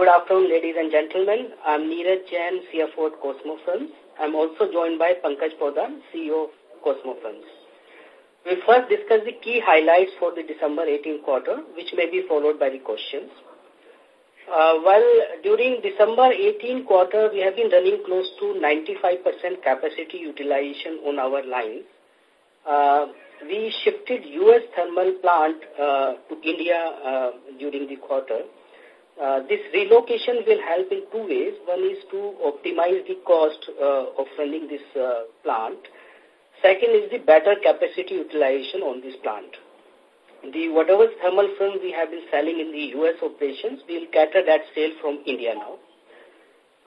Good afternoon, ladies and gentlemen. I'm Neeraj Jain, CFO at Cosmo Films. I'm also joined by Pankaj Poddar, CEO of Cosmo Films. We'll first discuss the key highlights for the December 18 quarter, which may be followed by the questions. Uh, well, during December 18 quarter, we have been running close to 95% capacity utilization on our lines. Uh, we shifted U.S. thermal plant uh, to India uh, during the quarter. Uh, this relocation will help in two ways. One is to optimize the cost uh, of running this uh, plant. Second is the better capacity utilization on this plant. The whatever thermal film we have been selling in the U.S. operations, we will cater that sale from India now.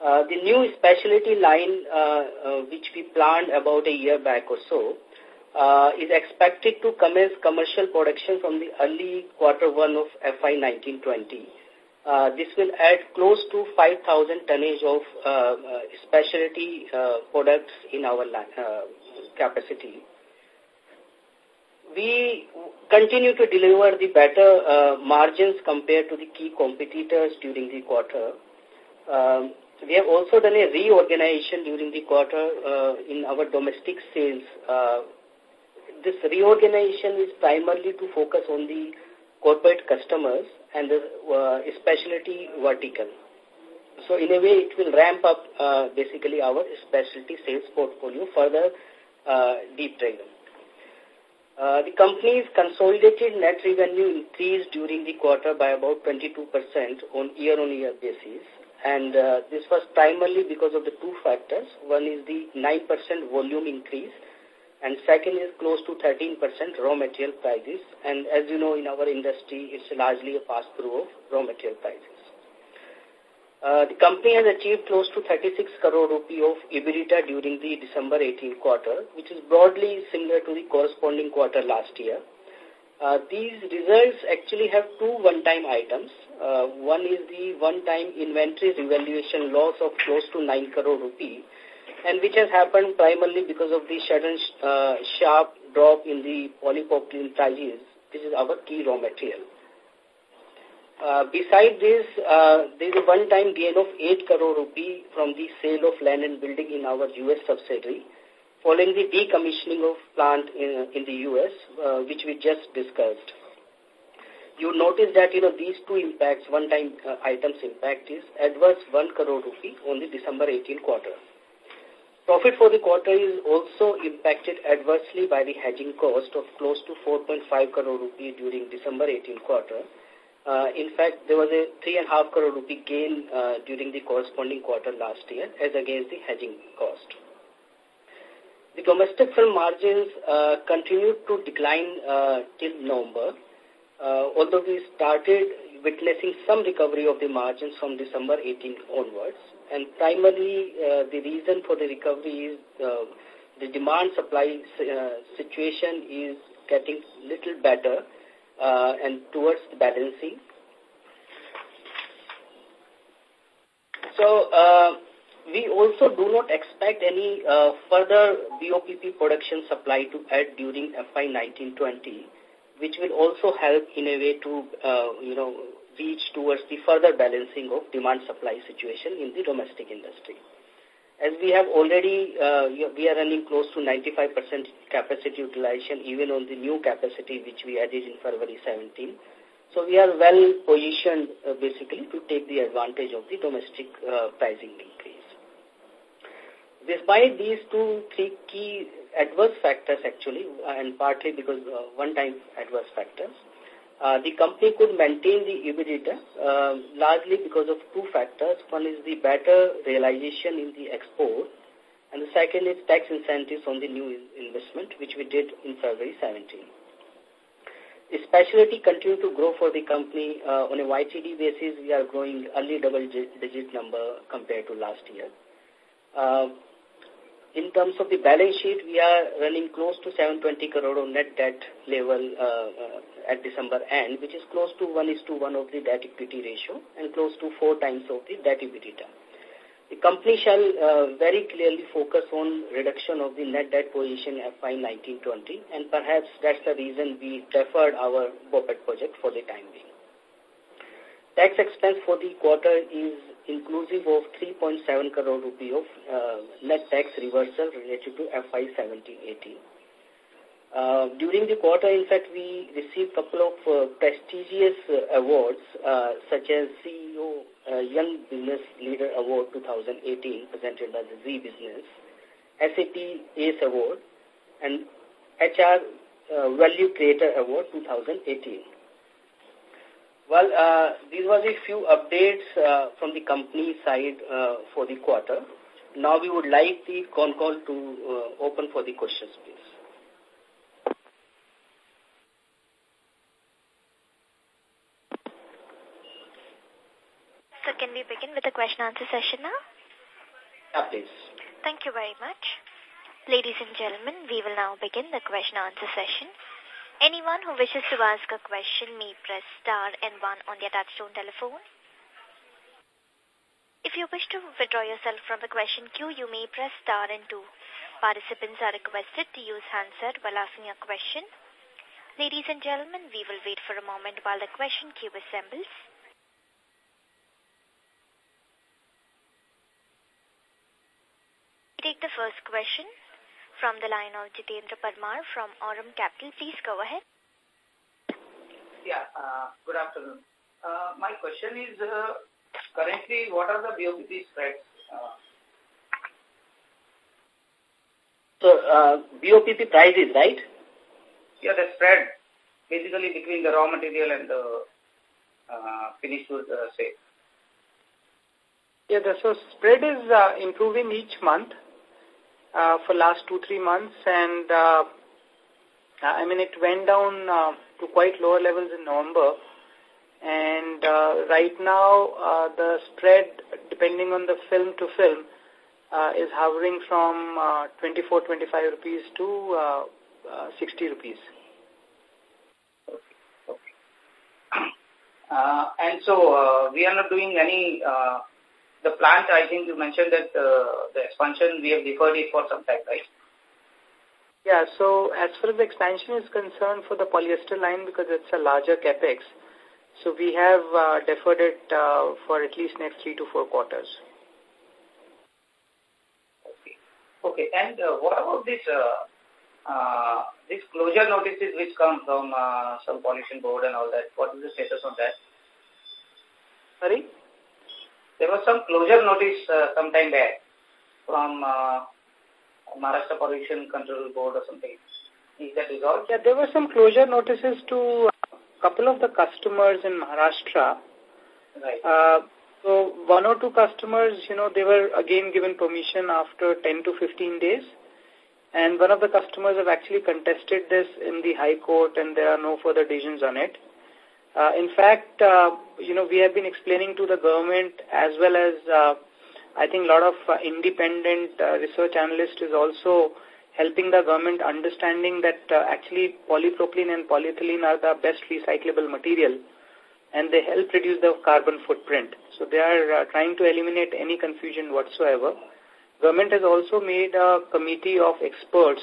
Uh, the new specialty line, uh, uh, which we planned about a year back or so, uh, is expected to commence commercial production from the early quarter one of FY 1920. Uh, this will add close to 5,000 tonnage of uh, uh, specialty uh, products in our uh, capacity. We continue to deliver the better uh, margins compared to the key competitors during the quarter. Um, we have also done a reorganization during the quarter uh, in our domestic sales. Uh, this reorganization is primarily to focus on the corporate customers and the uh, specialty vertical. So in a way, it will ramp up uh, basically our specialty sales portfolio further uh, deep driven. Uh, the company's consolidated net revenue increased during the quarter by about 22% on year-on-year -year basis. And uh, this was primarily because of the two factors. One is the 9% volume increase and second is close to 13% raw material prices. And as you know, in our industry, it's largely a pass-through of raw material prices. Uh, the company has achieved close to 36 crore rupee of EBITDA during the December 18 quarter, which is broadly similar to the corresponding quarter last year. Uh, these results actually have two one-time items. Uh, one is the one-time inventory revaluation loss of close to 9 crore rupee, and which has happened primarily because of the sudden uh, sharp drop in the polypropylene prices, which is our key raw material. Uh, beside this, uh, there is a one-time gain of 8 crore rupee from the sale of land and building in our U.S. subsidiary, following the decommissioning of plant in, in the U.S., uh, which we just discussed. You notice that, you know, these two impacts, one-time uh, items impact is adverse 1 crore rupee on the December 18 quarter. Profit for the quarter is also impacted adversely by the hedging cost of close to 4.5 crore rupee during December 18 quarter. Uh, in fact, there was a 3.5 crore rupee gain uh, during the corresponding quarter last year as against the hedging cost. The domestic film margins uh, continued to decline uh, till November, uh, although we started witnessing some recovery of the margins from December 18 onwards. And primarily, uh, the reason for the recovery is uh, the demand-supply uh, situation is getting little better uh, and towards the balancing. So, uh, we also do not expect any uh, further BOPP production supply to add during FY 1920, which will also help in a way to, uh, you know, reach towards the further balancing of demand-supply situation in the domestic industry. As we have already, uh, we are running close to 95% capacity utilization even on the new capacity which we added in February 17. So we are well positioned uh, basically to take the advantage of the domestic uh, pricing increase. Despite these two, three key adverse factors actually, and partly because uh, one-time adverse factors, uh, the company could maintain the EBITDA uh, largely because of two factors. One is the better realization in the export, and the second is tax incentives on the new investment, which we did in February 17. The specialty continued to grow for the company. Uh, on a YTD basis, we are growing early double-digit number compared to last year. Uh, in terms of the balance sheet, we are running close to 720 crore of net debt level uh, uh, at December end, which is close to 1 is to 1 of the debt equity ratio and close to 4 times of the debt EBITDA. The company shall uh, very clearly focus on reduction of the net debt position FY 1920 and perhaps that's the reason we deferred our BOPET project for the time being. Tax expense for the quarter is inclusive of 3.7 crore rupee of uh, net tax reversal related to FY 17-18. Uh, during the quarter, in fact, we received a couple of uh, prestigious uh, awards, uh, such as CEO Young Business Leader Award 2018, presented by the Zee Business, SAP ACE Award, and HR Value Creator Award 2018. Well, uh, these were a few updates uh, from the company side uh, for the quarter. Now we would like the con call to uh, open for the questions, please. So can we begin with the question answer session now? Yeah, please. Thank you very much. Ladies and gentlemen, we will now begin the question answer session. Anyone who wishes to ask a question may press star and one on their touchtone telephone. If you wish to withdraw yourself from the question queue, you may press star and two. Participants are requested to use handset while asking a question. Ladies and gentlemen, we will wait for a moment while the question queue assembles. take the first question from the line of Jitendra Parmar from Aurum Capital. Please go ahead. Yeah, uh, good afternoon. Uh, my question is, uh, currently, what are the BOPP spreads? Uh, so, uh, BOPP prices, right? Yeah, the spread, basically between the raw material and the uh, finished goods uh, sale. Yeah, the, so spread is uh, improving each month uh, for last two, three months. And, uh, I mean, it went down uh, to quite lower levels in November. And uh, right now, uh, the spread, depending on the film to film, uh, is hovering from uh, 24, 25 rupees to uh, uh, 60 rupees. Uh, and so uh, we are not doing any uh, the plant, I think you mentioned that uh, the expansion, we have deferred it for some time, right? Yeah, so as far as the expansion is concerned for the polyester line, because it's a larger capex, so we have uh, deferred it uh, for at least next three to four quarters. Okay. Okay, and uh, what about this uh, uh, this closure notices which come from uh, some pollution board and all that? What is the status on that? Sorry? There was some closure notice uh, sometime back from uh, Maharashtra Pollution Control Board or something. Is that resolved? Yeah, there were some closure notices to a couple of the customers in Maharashtra. Right. Uh, so one or two customers, you know, they were again given permission after 10 to 15 days. And one of the customers have actually contested this in the High Court and there are no further decisions on it. Uh, in fact, uh, you know, we have been explaining to the government as well as uh, I think a lot of uh, independent uh, research analysts is also helping the government understanding that uh, actually polypropylene and polyethylene are the best recyclable material and they help reduce the carbon footprint. So they are uh, trying to eliminate any confusion whatsoever. Government has also made a committee of experts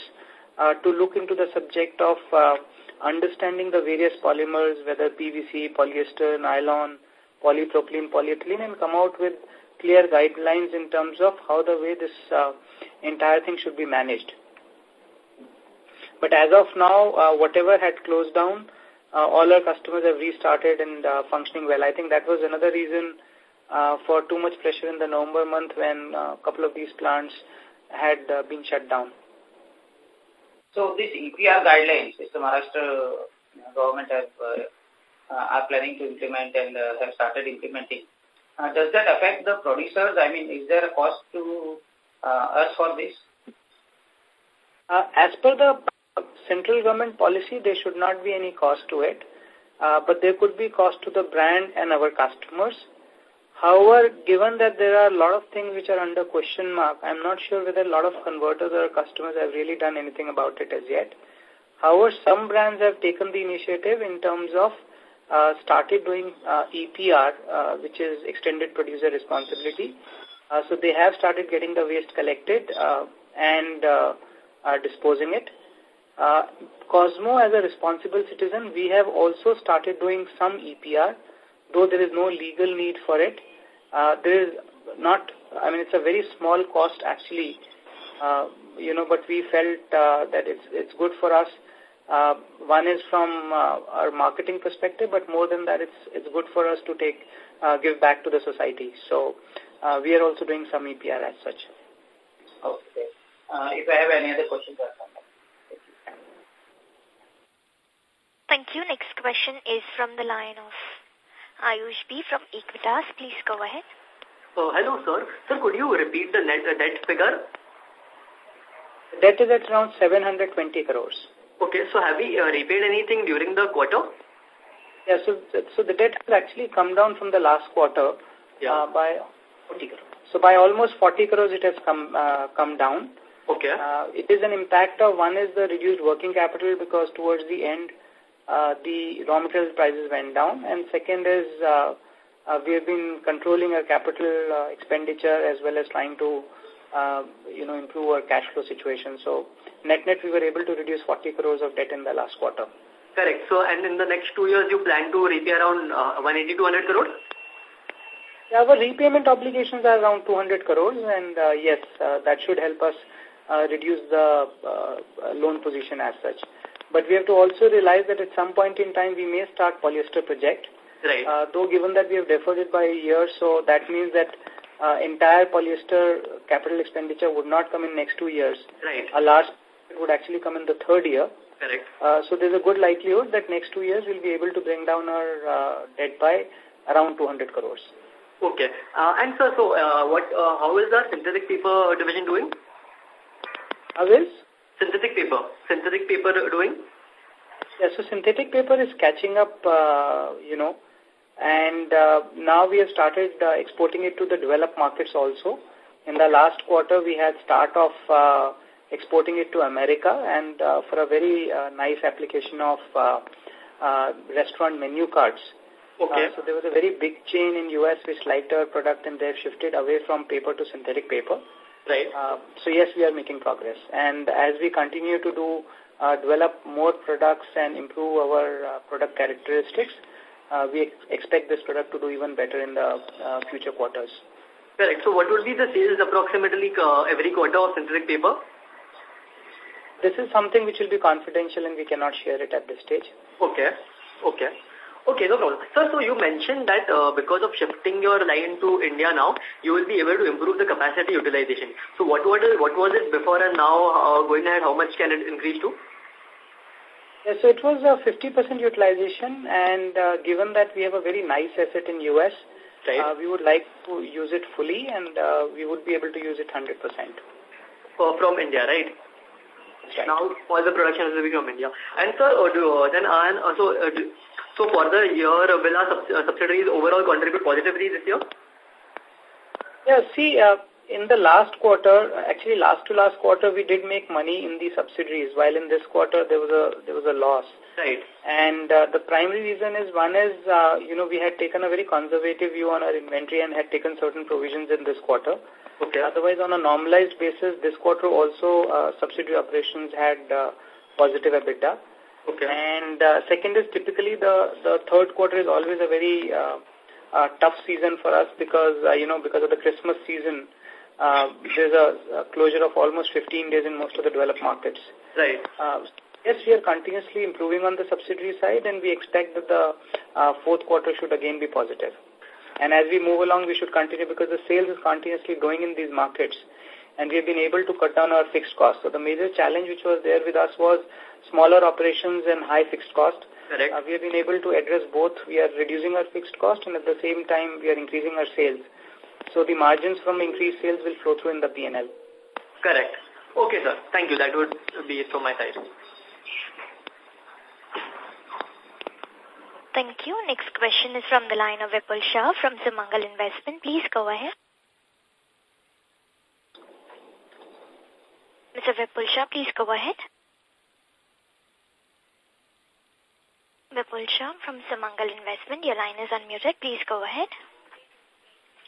to look into the subject of understanding the various polymers, whether PVC, polyester, nylon, polypropylene, polyethylene, and come out with clear guidelines in terms of how the way this uh, entire thing should be managed. But as of now, uh, whatever had closed down, uh, all our customers have restarted and uh, functioning well. I think that was another reason uh, for too much pressure in the November month when uh, a couple of these plants had uh, been shut down. So this EPR guidelines, which the Maharashtra government have, uh, uh, are planning to implement and uh, have started implementing, uh, does that affect the producers? I mean, is there a cost to uh, us for this? Uh, as per the central government policy, there should not be any cost to it. Uh, but there could be cost to the brand and our customers. However, given that there are a lot of things which are under question mark, I'm not sure whether a lot of converters or customers have really done anything about it as yet. However, some brands have taken the initiative in terms of uh, started doing uh, EPR, uh, which is Extended Producer Responsibility. Uh, so they have started getting the waste collected uh, and uh, are disposing it. Uh, Cosmo, as a responsible citizen, we have also started doing some EPR though there is no legal need for it, uh, there is not, I mean, it's a very small cost actually, uh, you know, but we felt uh, that it's, it's good for us. Uh, one is from uh, our marketing perspective, but more than that, it's, it's good for us to take, uh, give back to the society. So uh, we are also doing some EPR as such. Okay. Uh, if I have any other questions, I'll come back. Thank you. Next question is from the line of Ayush B from Equitas. Please go ahead. Oh, hello, sir. Sir, could you repeat the net uh, debt figure? Debt is at around 720 crores. Okay, so have we uh, repaid anything during the quarter? Yeah, so, so the debt has actually come down from the last quarter yeah. uh, by 40 crores. So by almost 40 crores it has come uh, come down. Okay. Uh, it is an impact of one is the reduced working capital because towards the end uh, the raw material prices went down and second is uh, uh, we have been controlling our capital uh, expenditure as well as trying to uh, you know improve our cash flow situation. So net net we were able to reduce 40 crores of debt in the last quarter. Correct. So and in the next two years you plan to repay around uh, 180 200 crores? Yeah, our repayment obligations are around 200 crores and uh, yes, uh, that should help us uh, reduce the uh, loan position as such. But we have to also realize that at some point in time we may start polyester project. Right. Uh, though given that we have deferred it by a year, so that means that uh, entire polyester capital expenditure would not come in next two years. Right. A large would actually come in the third year. Correct. Uh, so there's a good likelihood that next two years we'll be able to bring down our uh, debt by around 200 crores. Okay. Uh, and sir, so uh, what? Uh, how is our synthetic paper division doing? How is? Synthetic paper. Synthetic paper doing? Yeah, so synthetic paper is catching up, uh, you know, and uh, now we have started uh, exporting it to the developed markets also. In the last quarter, we had start of uh, exporting it to America and uh, for a very uh, nice application of uh, uh, restaurant menu cards. Okay. Uh, so there was a very big chain in US which liked our product and they've shifted away from paper to synthetic paper. Right. Uh, so yes, we are making progress. And as we continue to do, uh, develop more products and improve our uh, product characteristics, uh, we ex expect this product to do even better in the uh, future quarters. Correct. So what would be the sales approximately uh, every quarter of synthetic paper? This is something which will be confidential and we cannot share it at this stage. Okay. Okay. Okay, no problem. Sir, so you mentioned that uh, because of shifting your line to India now, you will be able to improve the capacity utilization. So what, what, what was it before and now uh, going ahead, how much can it increase to? Yeah, so it was a 50% utilization and uh, given that we have a very nice asset in US, right. uh, we would like to use it fully and uh, we would be able to use it 100%. Uh, from India, right? Right. Now all the production will be from India. And sir, uh, do, uh, then uh, uh, so, uh, do, so for the year, uh, will our uh, subsidiaries overall contribute positively this year? Yeah, see, uh, in the last quarter, actually last to last quarter, we did make money in the subsidiaries, while in this quarter there was a there was a loss. Right. And uh, the primary reason is one is uh, you know we had taken a very conservative view on our inventory and had taken certain provisions in this quarter. Okay. Otherwise, on a normalized basis, this quarter also uh, subsidiary operations had uh, positive EBITDA. Okay. And uh, second is typically the the third quarter is always a very uh, uh, tough season for us because uh, you know because of the Christmas season. Uh, there's a, a closure of almost 15 days in most of the developed markets. Right. Uh, yes, we are continuously improving on the subsidiary side and we expect that the uh, fourth quarter should again be positive. And as we move along, we should continue because the sales is continuously growing in these markets and we have been able to cut down our fixed costs. So the major challenge which was there with us was smaller operations and high fixed cost. Correct. Uh, we have been able to address both. We are reducing our fixed cost and at the same time we are increasing our sales. So the margins from increased sales will flow through in the P&L. Correct. Okay, sir. Thank you. That would be it from my side. Thank you. Next question is from the line of Vipul Shah from Sumangal Investment. Please go ahead. Mr. Vipul Shah, please go ahead. Vipul Shah from Sumangal Investment, your line is unmuted. Please go ahead.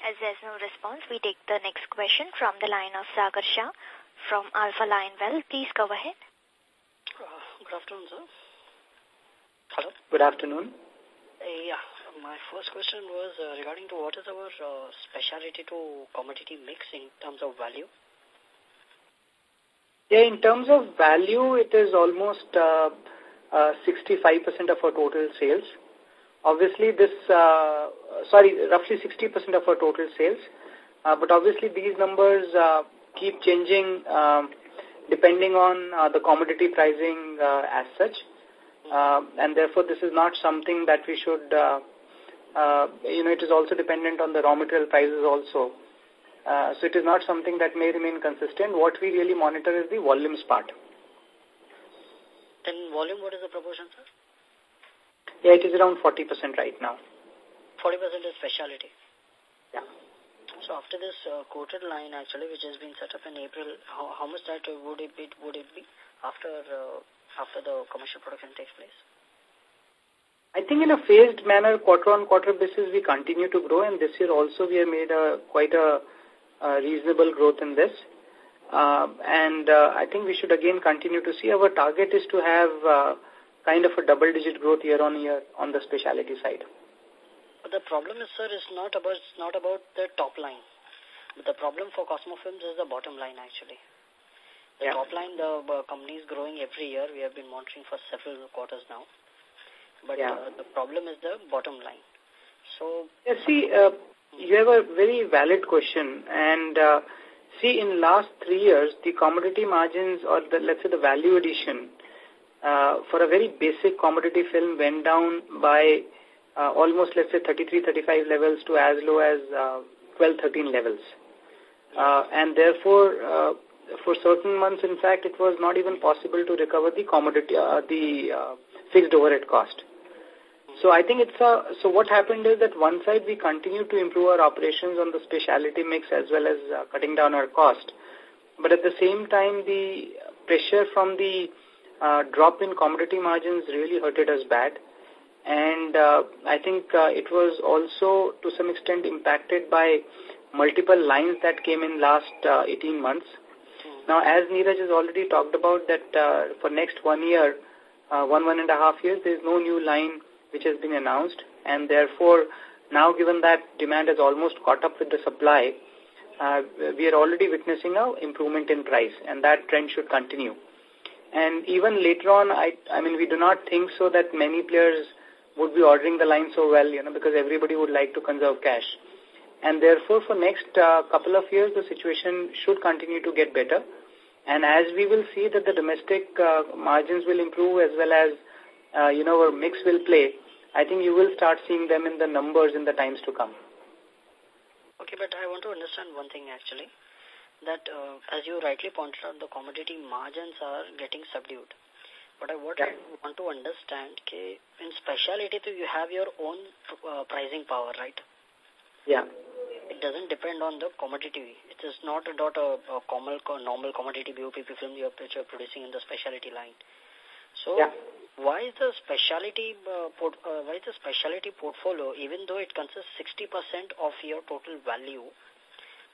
As there's no response, we take the next question from the line of Sagar Shah from Alpha Line Wealth. Please go ahead. Uh, good afternoon, sir. Hello. Good afternoon. Uh, yeah, my first question was uh, regarding to what is our uh, specialty to commodity mix in terms of value? Yeah, in terms of value, it is almost 65% of our total sales. Obviously, this, sorry, roughly 60% of our total sales. but obviously, these numbers keep changing um, depending on the commodity pricing as such. Uh, and therefore, this is not something that we should, uh, uh, you know, it is also dependent on the raw material prices also. Uh, so it is not something that may remain consistent. What we really monitor is the volumes part. Then volume, what is the proportion, sir? Yeah, it is around 40% right now. 40% is specialty? Yeah. So after this uh, coated line actually, which has been set up in April, how, how much that would it be, would it be after uh, after the commercial production takes place? I think in a phased manner, quarter-on-quarter basis, we continue to grow, and this year also we have made a quite a reasonable growth in this. Uh, and uh, I think we should again continue to see our target is to have uh, kind of a double-digit growth year-on-year on the specialty side. But the problem is, sir, is not about it's not about the top line. But the problem for Cosmo Films is the bottom line, actually. The yeah. top line, the uh, company is growing every year. We have been monitoring for several quarters now. But yeah. uh, the problem is the bottom line. So, yeah, see, uh, you have a very valid question. And uh, see, in last three years, the commodity margins or the, let's say the value addition uh, for a very basic commodity film went down by uh, almost, let's say, 33, 35 levels to as low as uh, 12, 13 levels. Uh, and therefore, uh, for certain months, in fact, it was not even possible to recover the commodity, uh, the uh, fixed overhead cost. So I think it's a, so what happened is that one side we continue to improve our operations on the specialty mix as well as uh, cutting down our cost. But at the same time, the pressure from the uh, drop in commodity margins really hurted us bad. And uh, I think uh, it was also to some extent impacted by multiple lines that came in last uh, 18 months. Now, as Neeraj has already talked about that uh, for next one year, uh, one, one and a half years, there is no new line which has been announced. And therefore, now given that demand has almost caught up with the supply, uh, we are already witnessing a improvement in price and that trend should continue. And even later on, I, I mean, we do not think so that many players would be ordering the line so well, you know, because everybody would like to conserve cash. And therefore, for next uh, couple of years, the situation should continue to get better. And as we will see that the domestic uh, margins will improve as well as, you know, our mix will play, I think you will start seeing them in the numbers in the times to come. Okay, but I want to understand one thing actually, that uh, as you rightly pointed out, the commodity margins are getting subdued. But I, what yeah. I want to understand, okay, in specialty, you have your own uh, pricing power, right? Yeah it doesn't depend on the commodity. It is not a, not a, a normal, normal commodity BOPP film you're, you're producing in the specialty line. So, yeah. Why is the specialty uh, port, uh, why is the specialty portfolio, even though it consists 60% of your total value,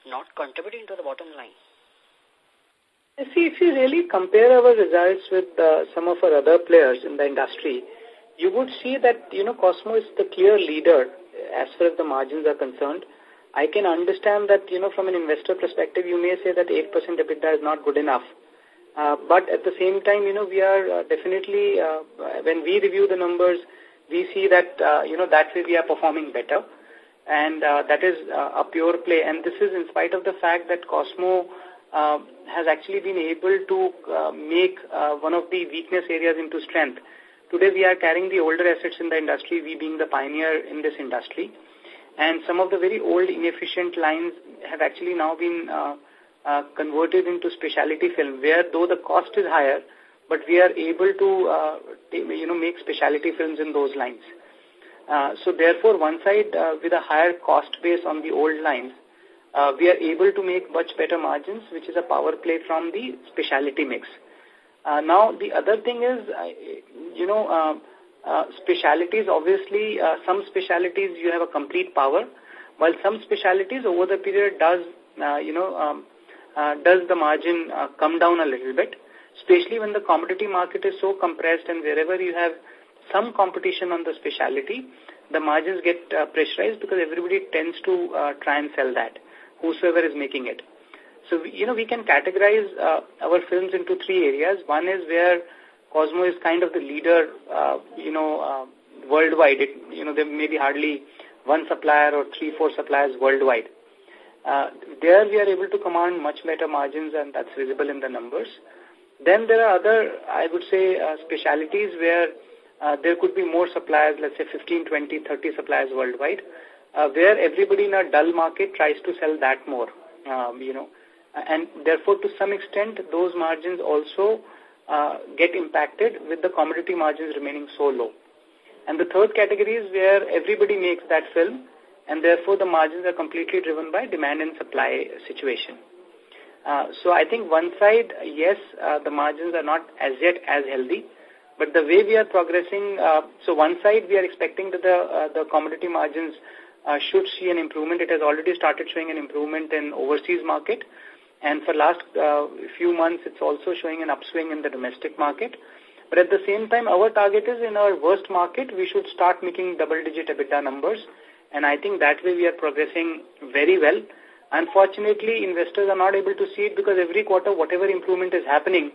not contributing to the bottom line? See, if you really compare our results with uh, some of our other players in the industry, you would see that, you know, Cosmo is the clear leader as far as the margins are concerned. I can understand that, you know, from an investor perspective, you may say that 8% EBITDA is not good enough. Uh, but at the same time, you know, we are uh, definitely, uh, when we review the numbers, we see that, uh, you know, that way we are performing better. And uh, that is uh, a pure play. And this is in spite of the fact that Cosmo uh, has actually been able to uh, make uh, one of the weakness areas into strength. Today we are carrying the older assets in the industry, we being the pioneer in this industry. And some of the very old inefficient lines have actually now been uh, uh, converted into specialty film, where though the cost is higher, but we are able to, uh, you know, make specialty films in those lines. Uh, so therefore, one side, uh, with a higher cost base on the old lines, uh, we are able to make much better margins, which is a power play from the specialty mix. Uh, now, the other thing is, you know, uh, uh, specialities, obviously, uh, some specialities you have a complete power, while some specialities over the period does, uh, you know, um, uh, does the margin uh, come down a little bit, especially when the commodity market is so compressed and wherever you have some competition on the speciality, the margins get uh, pressurized because everybody tends to uh, try and sell that, whosoever is making it. So, we, you know, we can categorize our films into three areas. One is where Cosmo is kind of the leader, you know, worldwide. It, you know, there may be hardly one supplier or three, four suppliers worldwide. Uh, there we are able to command much better margins and that's visible in the numbers. Then there are other, I would say, uh, specialities where uh, there could be more suppliers, let's say 15, 20, 30 suppliers worldwide, uh, where everybody in a dull market tries to sell that more, um, you know. And therefore, to some extent, those margins also uh, get impacted with the commodity margins remaining so low. And the third category is where everybody makes that film, and therefore the margins are completely driven by demand and supply situation. Uh, so I think one side, yes, uh, the margins are not as yet as healthy, but the way we are progressing, uh, so one side we are expecting that the, uh, the commodity margins uh, should see an improvement. It has already started showing an improvement in overseas market. And for last uh, few months, it's also showing an upswing in the domestic market. But at the same time, our target is in our worst market, we should start making double-digit EBITDA numbers. And I think that way we are progressing very well. Unfortunately, investors are not able to see it because every quarter, whatever improvement is happening,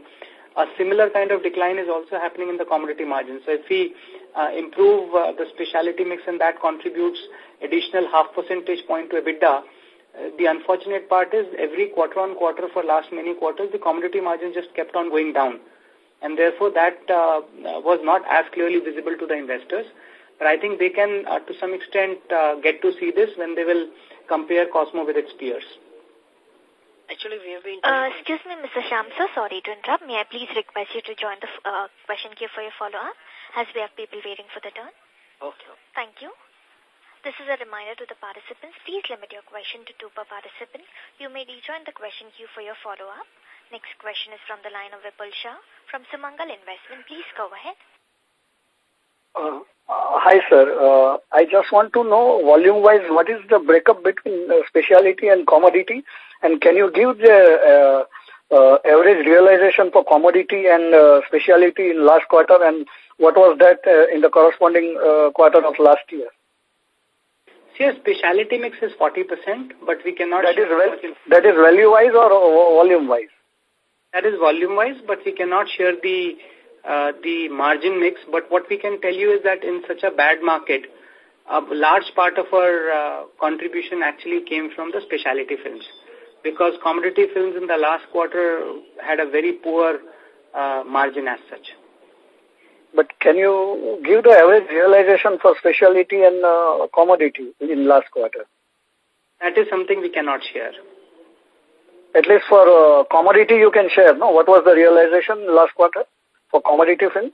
a similar kind of decline is also happening in the commodity margin. So if we uh, improve uh, the specialty mix and that contributes additional half percentage point to EBITDA, uh, the unfortunate part is every quarter on quarter for last many quarters, the commodity margin just kept on going down. And therefore, that was not as clearly visible to the investors. But I think they can, uh, to some extent, uh, get to see this when they will compare Cosmo with its peers. Actually, we have been... Uh, excuse me, Mr. Shah, so sorry to interrupt. May I please request you to join the uh, question queue for your follow-up, as we have people waiting for the turn? Okay. Thank you. This is a reminder to the participants. Please limit your question to two per participant. You may rejoin the question queue for your follow-up. Next question is from the line of Vipul Shah from Sumangal Investment. Please go ahead. Uh, uh, hi, sir. Uh, I just want to know, volume-wise, what is the breakup between uh, specialty and commodity? And can you give the uh, uh, average realization for commodity and uh, specialty in last quarter and what was that uh, in the corresponding uh, quarter of last year? See, specialty mix is 40%, but we cannot... That is, well, that is value-wise or volume-wise? That is volume-wise, but we cannot share the uh, the margin mix. But what we can tell you is that in such a bad market, a large part of our uh, contribution actually came from the specialty films. Because commodity films in the last quarter had a very poor uh, margin as such. But can you give the average realization for specialty and uh, commodity in last quarter? That is something we cannot share. At least for uh, commodity you can share, no? What was the realization last quarter for commodity films?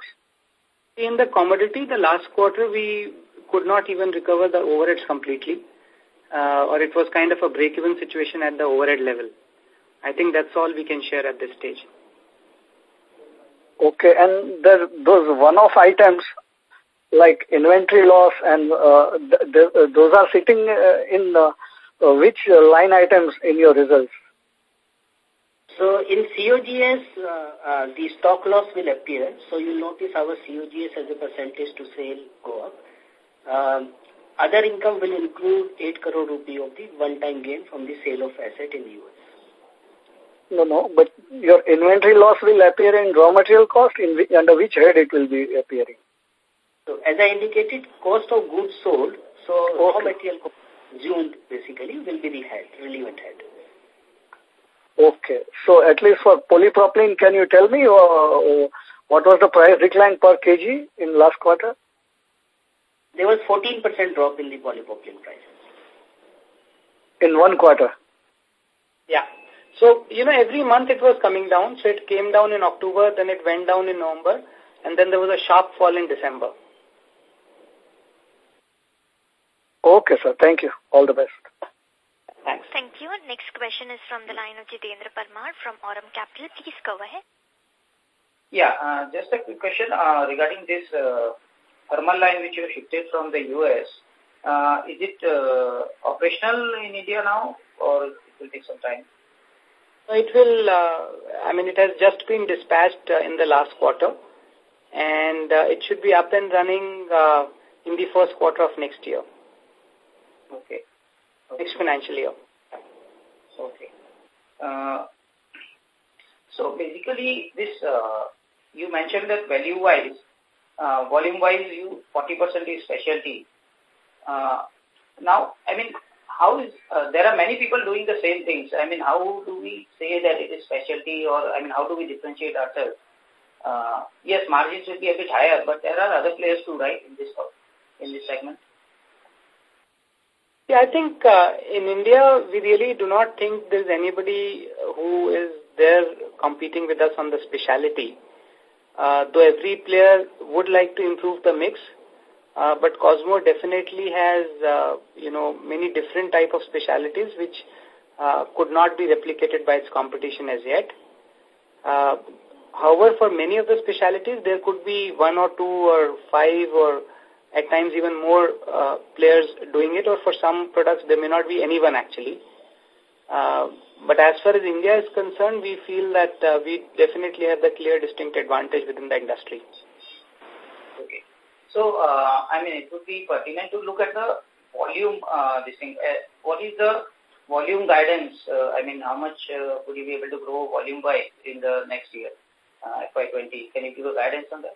In the commodity, the last quarter we could not even recover the overheads completely. Uh, or it was kind of a break-even situation at the overhead level. I think that's all we can share at this stage. Okay, and there, those one-off items like inventory loss and uh, th th those are sitting uh, in uh, which line items in your results? So in COGS, uh, uh, the stock loss will appear. So you'll notice our COGS as a percentage to sale go up. Um, other income will include 8 crore rupee of the one-time gain from the sale of asset in the US. No, no, but your inventory loss will appear in raw material cost, in which, under which head it will be appearing? So, as I indicated, cost of goods sold, so okay. raw material consumed basically will be the head, relevant head. Okay. So, at least for polypropylene, can you tell me uh, what was the price decline per kg in last quarter? There was 14% drop in the polypropylene prices. In one quarter? Yeah. So, you know, every month it was coming down. So it came down in October, then it went down in November, and then there was a sharp fall in December. Okay, sir. Thank you. All the best. Thanks. Thank you. Next question is from the line of Jitendra Parmar from Aurum Capital. Please go ahead. Yeah, uh, just a quick question uh, regarding this uh, thermal line which you shifted from the US. Uh, is it uh, operational in India now or it will take some time? It will, uh, I mean, it has just been dispatched uh, in the last quarter and uh, it should be up and running uh, in the first quarter of next year. Okay. Next financial year. Okay. Uh, so basically, this uh, you mentioned that value-wise, uh, volume-wise, you 40% is specialty. Uh, now, I mean, how is uh, there are many people doing the same things. I mean, how do we say that it is specialty, or I mean, how do we differentiate ourselves? Uh, yes, margins will be a bit higher, but there are other players too, right, in this in this segment. Yeah, I think uh, in India, we really do not think there's anybody who is there competing with us on the specialty. Uh, though every player would like to improve the mix, uh, but Cosmo definitely has, you know, many different type of specialities which could not be replicated by its competition as yet. Uh, however, for many of the specialities, there could be one or two or five or at times even more uh, players doing it, or for some products there may not be anyone actually. Uh, but as far as India is concerned, we feel that uh, we definitely have the clear distinct advantage within the industry. Okay. So, I mean, it would be pertinent to look at the volume, uh, this thing. What is the volume guidance? I mean, how much uh, would you be able to grow volume by in the next year, uh, FY20? Can you give a guidance on that?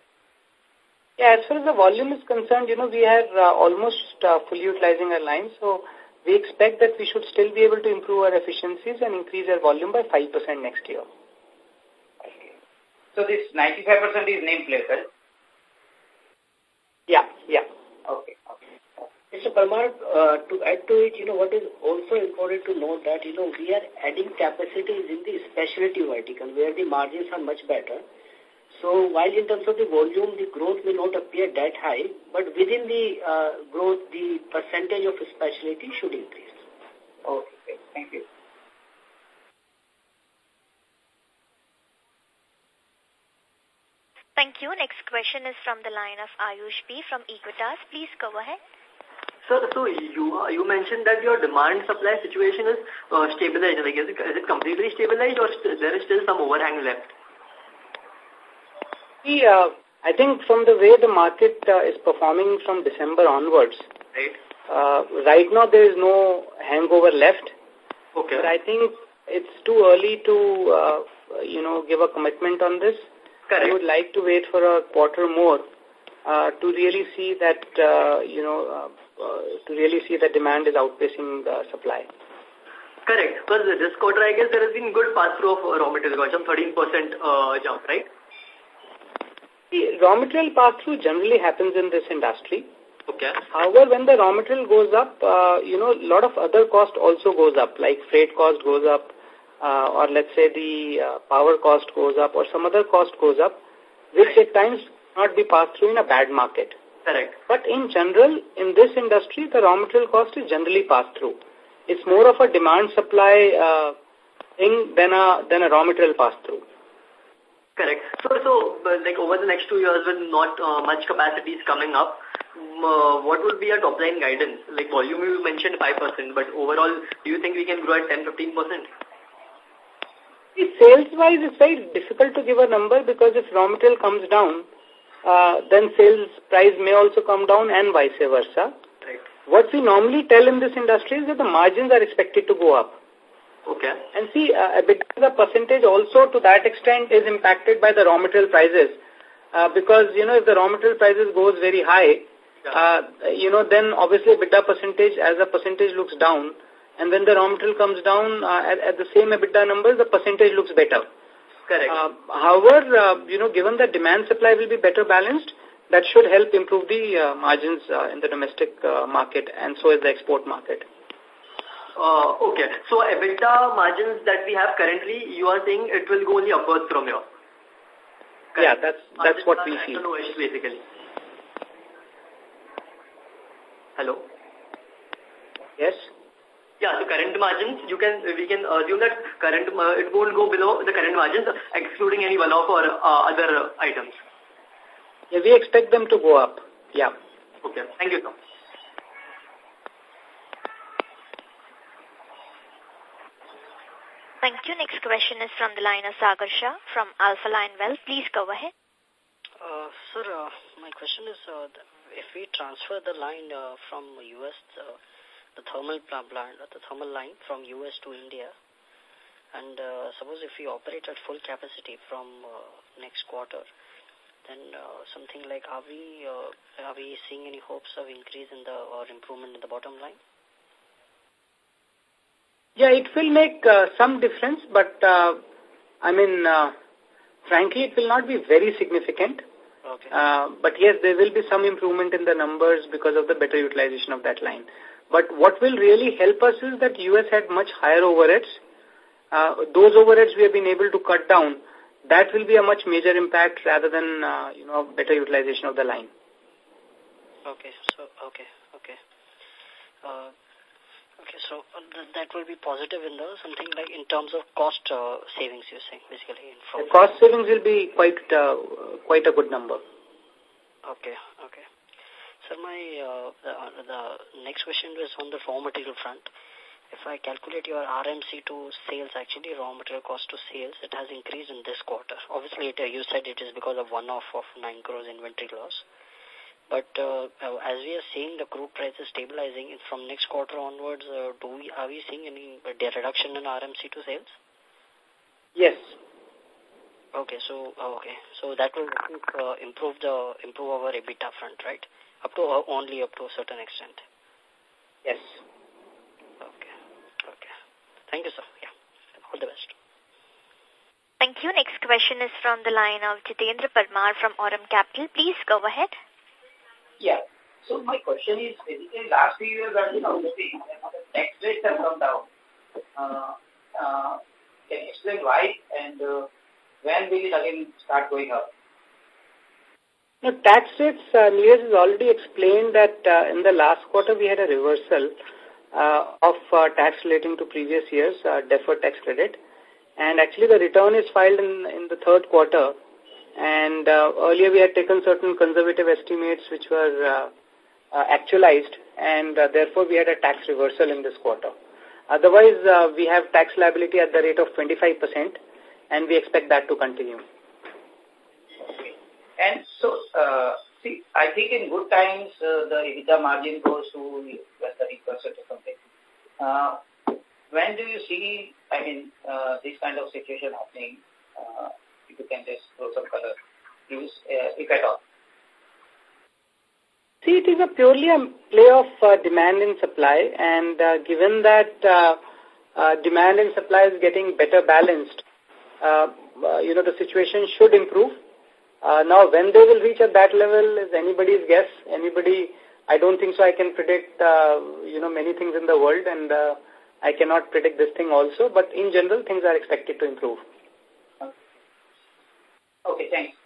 Yeah, as far as the volume is concerned, you know, we are uh, almost uh, fully utilizing our lines. So we expect that we should still be able to improve our efficiencies and increase our volume by 5% next year. Okay. So this 95% is nameplate, right? Yeah, yeah. Okay. okay. Mr. Parmar, uh, to add to it, you know, what is also important to note that, you know, we are adding capacities in the specialty vertical where the margins are much better. So while in terms of the volume, the growth may not appear that high, but within the uh, growth, the percentage of specialty should increase. Okay, thank you. Thank you. Next question is from the line of Ayush B from Equitas. Please go ahead. Sir, so you uh, you mentioned that your demand supply situation is uh, stabilized. Like, is it, is it completely stabilized or there is still some overhang left? See, uh, I think from the way the market uh, is performing from December onwards, right, uh, right now there is no hangover left. Okay. But I think it's too early to, uh, you know, give a commitment on this. Correct. I would like to wait for a quarter more uh, to really see that, uh, you know, uh, uh, to really see that demand is outpacing the supply. Correct. Because this quarter, I guess there has been good pass-through of raw material, some 13% uh, jump, right? See, raw material pass-through generally happens in this industry. Okay. However, when the raw material goes up, uh, you know, a lot of other cost also goes up, like freight cost goes up, uh, or let's say the uh, power cost goes up, or some other cost goes up, which right. at times not be passed through in a bad market. Correct. But in general, in this industry, the raw material cost is generally passed through. It's more of a demand-supply uh, thing than a, than a raw material pass-through. Correct. So, so like over the next two years with not uh, much capacities coming up, uh, what would be a top line guidance? Like volume you mentioned 5%, but overall, do you think we can grow at 10-15%? Sales-wise, it's very difficult to give a number because if raw material comes down, uh, then sales price may also come down and vice versa. Right. What we normally tell in this industry is that the margins are expected to go up. Okay. And see, uh, the percentage also to that extent is impacted by the raw material prices. Uh, because, you know, if the raw material prices goes very high, uh, you know, then obviously EBITDA percentage as a percentage looks down. And when the raw material comes down uh, at, at the same EBITDA numbers, the percentage looks better. Correct. Uh, however, uh, you know, given that demand supply will be better balanced, that should help improve the uh, margins uh, in the domestic uh, market and so is the export market. Uh, okay. So EBITDA margins that we have currently, you are saying it will go only upwards from here? Correct. Yeah, that's that's what we feel. basically. Hello? Yes? Yeah, so current margins, you can we can assume that current uh, it won't go below the current margins, excluding any one-off or uh, other items. Yeah, we expect them to go up. Yeah. Okay. Thank you, sir. Thank you. Next question is from the line of Sagar Shah from Alpha Line Wealth. Please go ahead. Uh, sir, uh, my question is, uh, if we transfer the line uh, from U.S., uh, the thermal plant, the thermal line from U.S. to India, and uh, suppose if we operate at full capacity from uh, next quarter, then uh, something like are we uh, are we seeing any hopes of increase in the or improvement in the bottom line? Yeah, it will make uh, some difference, but uh, I mean, uh, frankly, it will not be very significant. Okay. Uh, but yes, there will be some improvement in the numbers because of the better utilization of that line. But what will really help us is that US had much higher overheads. Uh, those overheads we have been able to cut down. That will be a much major impact rather than, uh, you know, better utilization of the line. Okay, so, okay, okay. Uh, okay, so uh, th that will be positive in the something like in terms of cost uh, savings, you're saying, basically. In the cost savings will be quite, uh, quite a good number. Okay, okay. So my uh, the, uh, the next question was on the raw material front. If I calculate your RMC to sales, actually raw material cost to sales, it has increased in this quarter. Obviously, it, uh, you said it is because of one-off of 9 crores inventory loss. But uh, uh, as we are seeing the crude prices stabilizing from next quarter onwards, uh, do we are we seeing any reduction in RMC to sales? Yes. Okay, so okay, so that will uh, improve the improve our EBITDA front, right? Up to uh, only up to a certain extent. Yes. Okay. Okay. Thank you, sir. Yeah. All the best. Thank you. Next question is from the line of Jitendra Parmar from Aurum Capital. Please go ahead. Yeah. So my question is, basically last few years, know, the tax rates have come down. Uh, uh, can you explain why and uh, when will it again start going up? The tax rates, uh, has already explained that uh, in the last quarter we had a reversal uh, of uh, tax relating to previous years, uh, deferred tax credit. And actually the return is filed in, in the third quarter. And uh, earlier we had taken certain conservative estimates which were uh, uh, actualized and uh, therefore we had a tax reversal in this quarter. Otherwise, uh, we have tax liability at the rate of 25% and we expect that to continue. And so, see, I think in good times, the EBITDA margin goes to 30% or something. Uh, when do you see, I mean, this kind of situation happening? Uh, if you can just throw some color, uh, if at all. See, it is a purely a play of uh, demand and supply, and uh, given that uh, uh, demand and supply is getting better balanced, you know, the situation should improve. Now, when they will reach at that level is anybody's guess. Anybody, I don't think so I can predict, you know, many things in the world, and I cannot predict this thing also, but in general, things are expected to improve. Okay, thanks.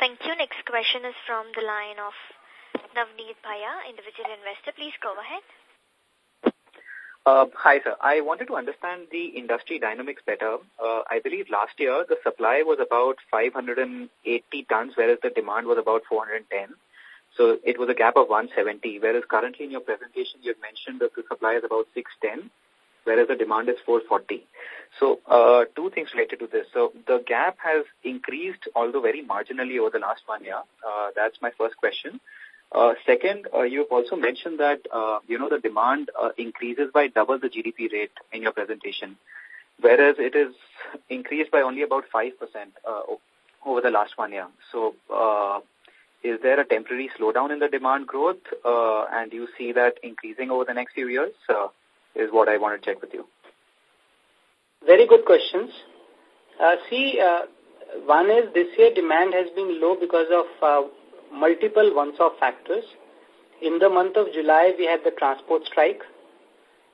Thank you. Next question is from the line of Navneet Bhaya, individual investor. Please go ahead. Uh, hi, sir. I wanted to understand the industry dynamics better. Uh, I believe last year the supply was about 580 tons, whereas the demand was about 410. So it was a gap of 170, whereas currently in your presentation you have mentioned that the supply is about 610, whereas the demand is 440. So uh, two things related to this. So the gap has increased, although very marginally over the last one year. Uh, that's my first question. Uh, second, uh, you've also mentioned that, uh, you know, the demand uh, increases by double the GDP rate in your presentation, whereas it is increased by only about 5% uh, over the last one year. So uh, is there a temporary slowdown in the demand growth, uh, and do you see that increasing over the next few years, uh, is what I want to check with you. Very good questions. Uh, see, uh, one is this year demand has been low because of uh, multiple once-off factors. In the month of July, we had the transport strike.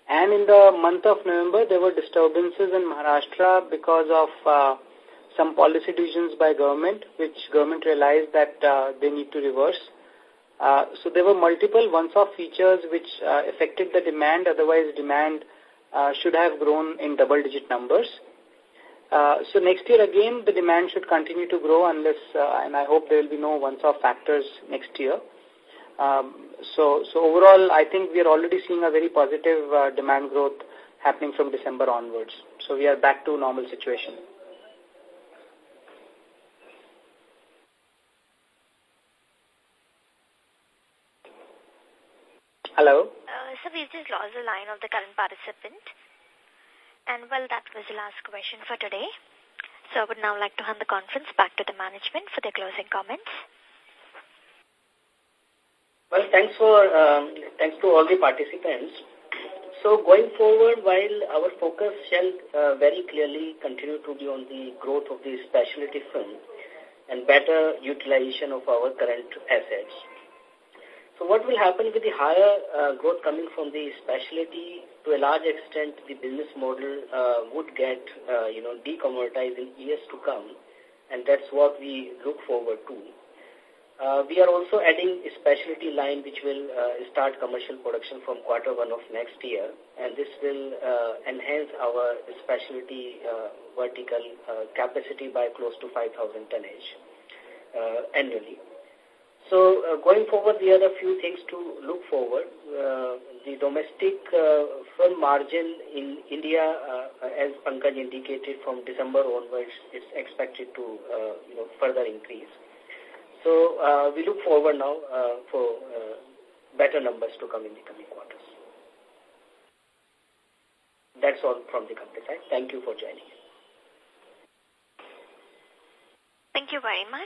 And in the month of November, there were disturbances in Maharashtra because of uh, some policy decisions by government, which government realized that uh, they need to reverse. Uh, so there were multiple once-off features which uh, affected the demand. Otherwise, demand uh, should have grown in double-digit numbers. Uh, so next year again, the demand should continue to grow unless, uh, and I hope there will be no once-off factors next year. Um, so, so overall, I think we are already seeing a very positive uh, demand growth happening from December onwards. So we are back to normal situation. Hello? So we've just lost the line of the current participant. And well, that was the last question for today. So I would now like to hand the conference back to the management for their closing comments. Well, thanks for um, thanks to all the participants. So going forward, while our focus shall uh, very clearly continue to be on the growth of the specialty film and better utilization of our current assets. So what will happen with the higher uh, growth coming from the specialty, to a large extent, the business model uh, would get, uh, you know, decommoditized in years to come, and that's what we look forward to. Uh, we are also adding a specialty line which will uh, start commercial production from quarter one of next year, and this will uh, enhance our specialty uh, vertical uh, capacity by close to 5,000 tonnage uh, annually. So uh, going forward, there are a few things to look forward. Uh, the domestic uh, firm margin in India, uh, as Pankaj indicated, from December onwards, is expected to uh, you know further increase. So uh, we look forward now for better numbers to come in the coming quarters. That's all from the company side. Thank you for joining. Thank you very much.